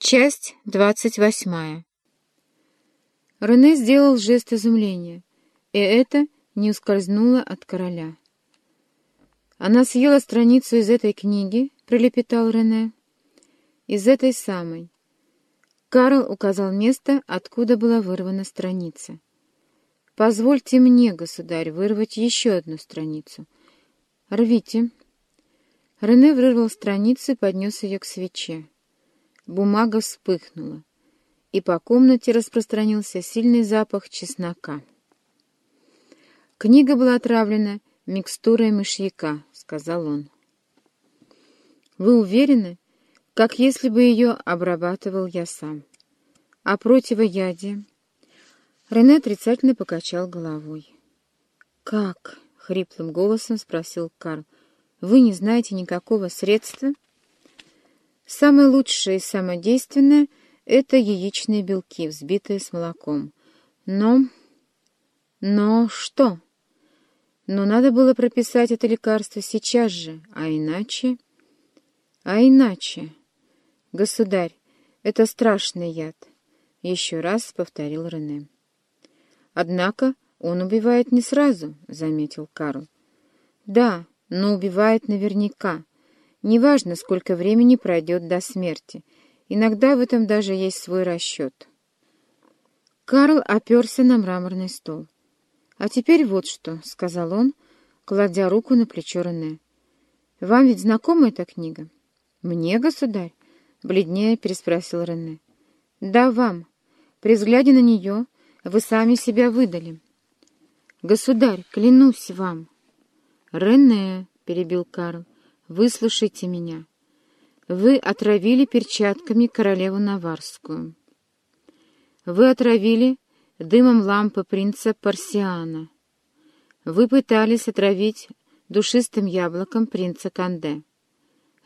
Часть двадцать восьмая. Рене сделал жест изумления, и это не ускользнуло от короля. «Она съела страницу из этой книги», — пролепетал Рене. «Из этой самой». Карл указал место, откуда была вырвана страница. «Позвольте мне, государь, вырвать еще одну страницу. Рвите». Рене вырвал страницу и поднес ее к свече. Бумага вспыхнула, и по комнате распространился сильный запах чеснока. «Книга была отравлена микстурой мышьяка», — сказал он. «Вы уверены? Как если бы ее обрабатывал я сам. А противоядие?» Рене отрицательно покачал головой. «Как?» — хриплым голосом спросил Карл. «Вы не знаете никакого средства?» Самое лучшее и самое действенное — это яичные белки, взбитые с молоком. Но... Но что? Но надо было прописать это лекарство сейчас же, а иначе... А иначе... Государь, это страшный яд, — еще раз повторил Рене. Однако он убивает не сразу, — заметил Карл. Да, но убивает наверняка, Неважно, сколько времени пройдет до смерти. Иногда в этом даже есть свой расчет. Карл оперся на мраморный стол. «А теперь вот что», — сказал он, кладя руку на плечо Рене. «Вам ведь знакома эта книга?» «Мне, государь?» — бледнее переспросил Рене. «Да, вам. При взгляде на нее вы сами себя выдали». «Государь, клянусь вам!» «Рене», — перебил Карл, — Выслушайте меня. Вы отравили перчатками королеву Наварскую. Вы отравили дымом лампы принца Парсиана. Вы пытались отравить душистым яблоком принца Канде.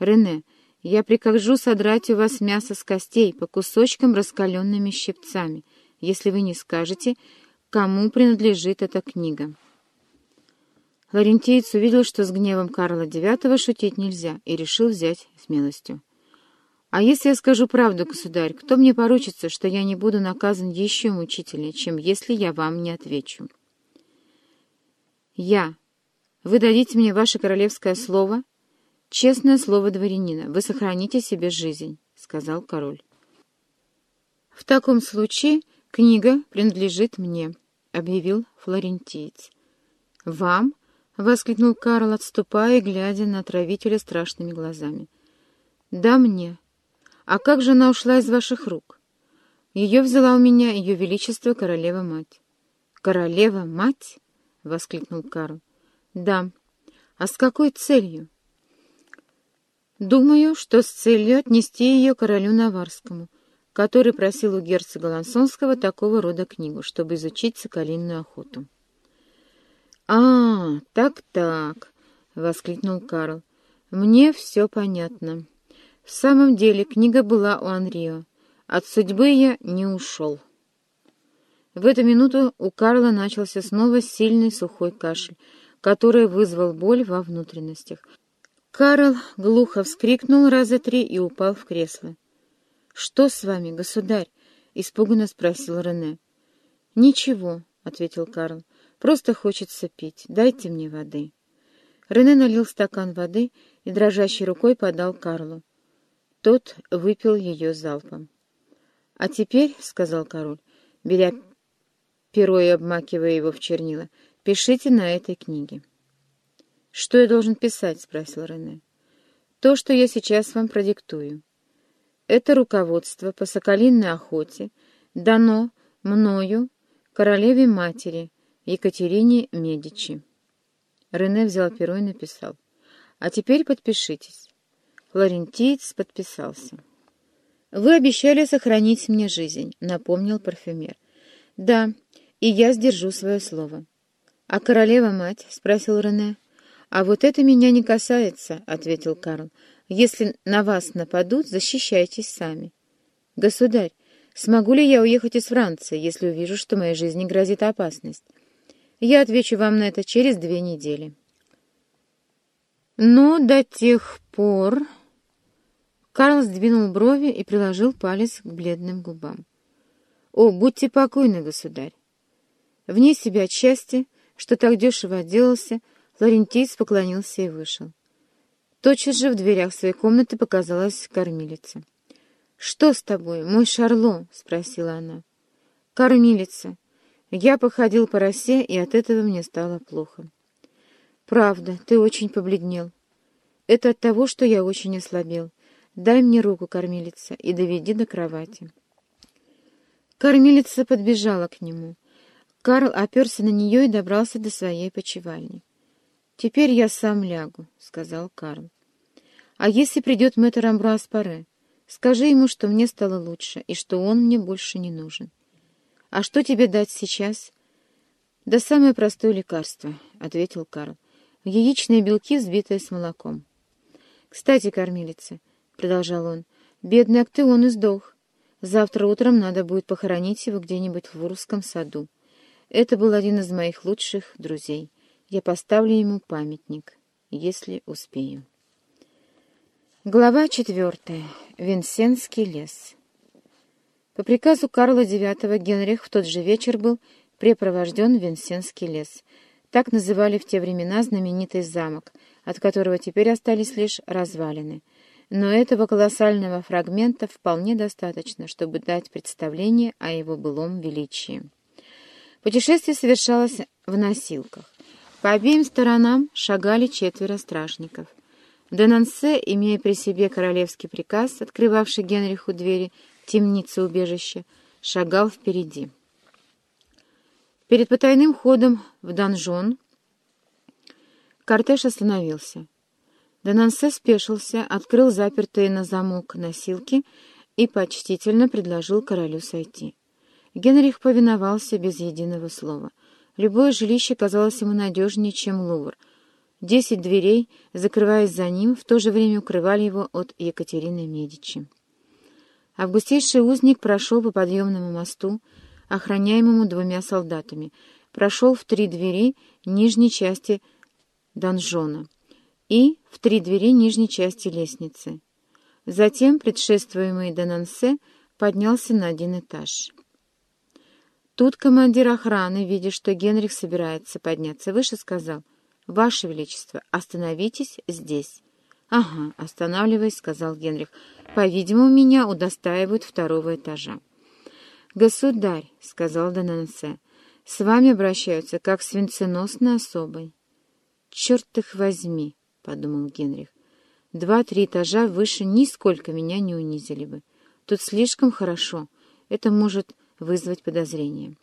Рене, я прикажу содрать у вас мясо с костей по кусочкам раскаленными щипцами, если вы не скажете, кому принадлежит эта книга. Ларентиец увидел, что с гневом Карла IX шутить нельзя, и решил взять смелостью. «А если я скажу правду, государь, кто мне поручится, что я не буду наказан еще мучительнее, чем если я вам не отвечу?» «Я. Вы дадите мне ваше королевское слово?» «Честное слово дворянина. Вы сохраните себе жизнь», — сказал король. «В таком случае книга принадлежит мне», — объявил флорентиец. «Вам?» — воскликнул Карл, отступая и глядя на отравителя страшными глазами. «Да мне. А как же она ушла из ваших рук? Ее взяла у меня ее величество королева-мать». «Королева-мать?» — воскликнул Карл. «Да. А с какой целью?» «Думаю, что с целью отнести ее королю Наварскому, который просил у герцога Лансонского такого рода книгу, чтобы изучить соколиную охоту». «А, так-так», — воскликнул Карл. «Мне все понятно. В самом деле книга была у Анрио. От судьбы я не ушел». В эту минуту у Карла начался снова сильный сухой кашель, который вызвал боль во внутренностях. Карл глухо вскрикнул раза три и упал в кресло. «Что с вами, государь?» — испуганно спросил Рене. «Ничего», — ответил Карл. Просто хочется пить. Дайте мне воды». Рене налил стакан воды и дрожащей рукой подал Карлу. Тот выпил ее залпом. «А теперь, — сказал король, беря перо и обмакивая его в чернила, — пишите на этой книге». «Что я должен писать?» — спросил Рене. «То, что я сейчас вам продиктую. Это руководство по соколиной охоте дано мною, королеве-матери, Екатерине Медичи. Рене взял перо и написал. «А теперь подпишитесь». Флорентиец подписался. «Вы обещали сохранить мне жизнь», — напомнил парфюмер. «Да, и я сдержу свое слово». «А королева-мать?» — спросил Рене. «А вот это меня не касается», — ответил Карл. «Если на вас нападут, защищайтесь сами». «Государь, смогу ли я уехать из Франции, если увижу, что моей жизни грозит опасность?» Я отвечу вам на это через две недели. Но до тех пор... Карл сдвинул брови и приложил палец к бледным губам. «О, будьте покойны, государь!» Вне себя от счастья, что так дешево отделался, Лаврентийц поклонился и вышел. Тотчас же в дверях своей комнаты показалась кормилица. «Что с тобой, мой Шарло?» — спросила она. «Кормилица. Я походил по росе, и от этого мне стало плохо». «Правда, ты очень побледнел. Это от того, что я очень ослабел. Дай мне руку, кормилица, и доведи до кровати». Кормилица подбежала к нему. Карл оперся на нее и добрался до своей почевальни. «Теперь я сам лягу», — сказал Карл. «А если придет мэтр Амбруас Паре, скажи ему, что мне стало лучше и что он мне больше не нужен». «А что тебе дать сейчас?» «Да самое простое лекарство», — ответил Карл. «Яичные белки, взбитые с молоком». «Кстати, кормилица», — продолжал он, — «бедный Актеон издох. Завтра утром надо будет похоронить его где-нибудь в Урусском саду. Это был один из моих лучших друзей. Я поставлю ему памятник, если успею. Глава четвертая. Винсенский лес. По приказу Карла IX Генрих в тот же вечер был препровожден в Винсенский лес. Так называли в те времена знаменитый замок, от которого теперь остались лишь развалины. Но этого колоссального фрагмента вполне достаточно, чтобы дать представление о его былом величии. Путешествие совершалось в носилках. По обеим сторонам шагали четверо стражников. Денансе, имея при себе королевский приказ, открывавший Генриху двери темницы убежища, шагал впереди. Перед потайным ходом в донжон кортеж остановился. Денансе спешился, открыл запертые на замок носилки и почтительно предложил королю сойти. Генрих повиновался без единого слова. Любое жилище казалось ему надежнее, чем Лувр. Десять дверей, закрываясь за ним, в то же время укрывали его от Екатерины Медичи. Августейший узник прошел по подъемному мосту, охраняемому двумя солдатами, прошел в три двери нижней части донжона и в три двери нижней части лестницы. Затем, предшествуемый Денансе, поднялся на один этаж. Тут командир охраны, видя, что Генрих собирается подняться выше, сказал, «Ваше Величество, остановитесь здесь». «Ага, останавливаясь», — сказал Генрих, — «по-видимому, меня удостаивают второго этажа». «Государь», — сказал Донансе, — «с вами обращаются как с венценосной особой». «Черт их возьми», — подумал Генрих. «Два-три этажа выше нисколько меня не унизили бы. Тут слишком хорошо. Это может вызвать подозрение».